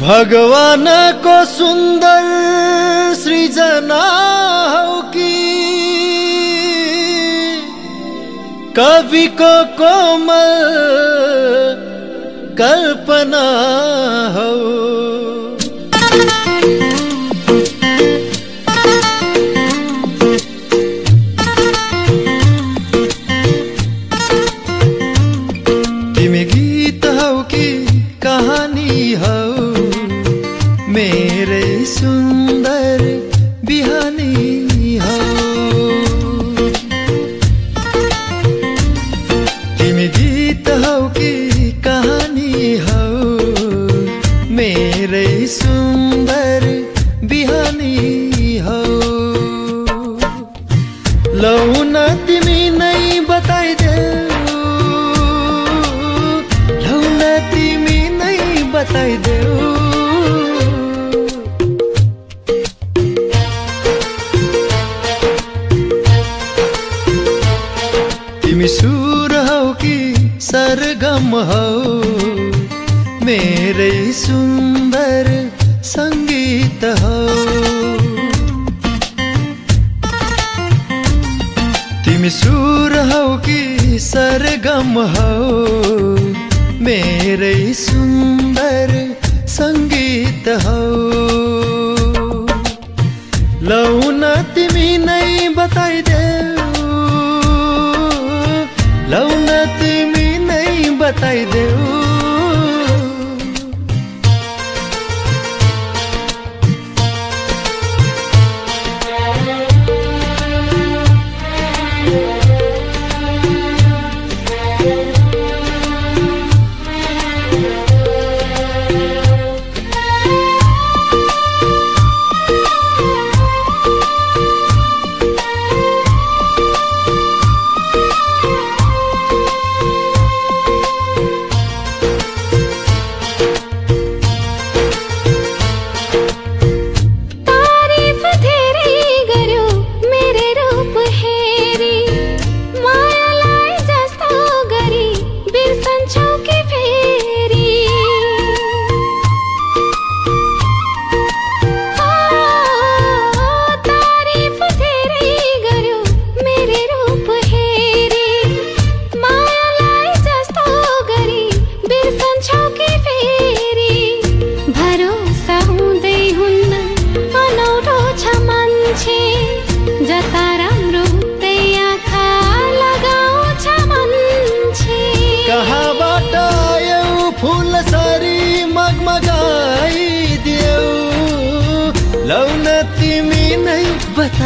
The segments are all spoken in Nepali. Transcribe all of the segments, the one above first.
भगवान भगव सुन्दर सृजनाौ की? कवि को कोमल कल्पना हो सुन्दर बिहानी हौ। तिमी गीत हौ कि कहानी हौ? मेरै सुन्दर बिहानी हौ। लौ न तिमी नै बताइदेऊ। लौ न तिमी नै बताइदेऊ। मेरै सुन्दर सङ्गीत हौ। तिमी सुर हौ कि सरगम हौ? मेरै सुन्दर सङ्गीत हौ। लौ न तिमी नै बताइदेऊ। नै बताइदेऊ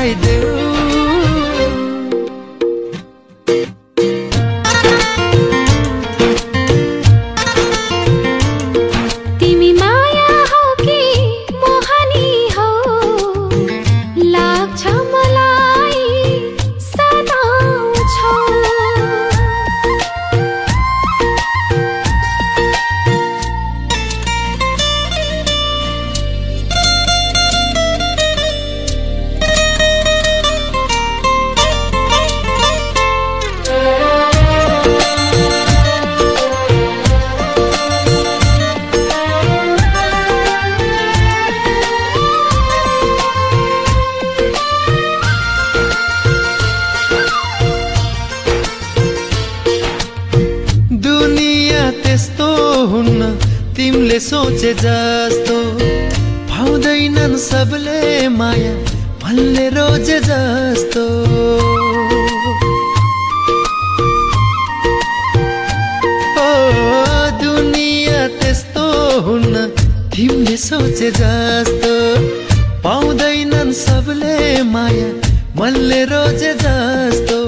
बताइदेऊ तिमी तिमीले सोचे जस्तो पाउँदैनन् सबले माया भन्ने रोजे जस्तो। ओ दुनियाँ त्यस्तो हुन्न तिमीले सोचे जस्तो पाउँदैनन् सबले माया मनले रोजे जस्तो।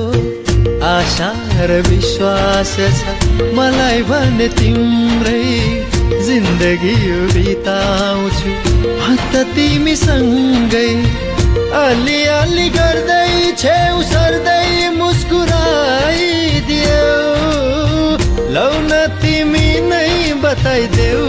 आशा र विश्वास छ मलाई भने तिम्रै जिन्दगी बिताउँछु। म त तिमीसँगै अलि अलि गर्दै छेउ सर्दै मुस्कुराइदेऊ लौ न तिमी नै बताइदेऊ।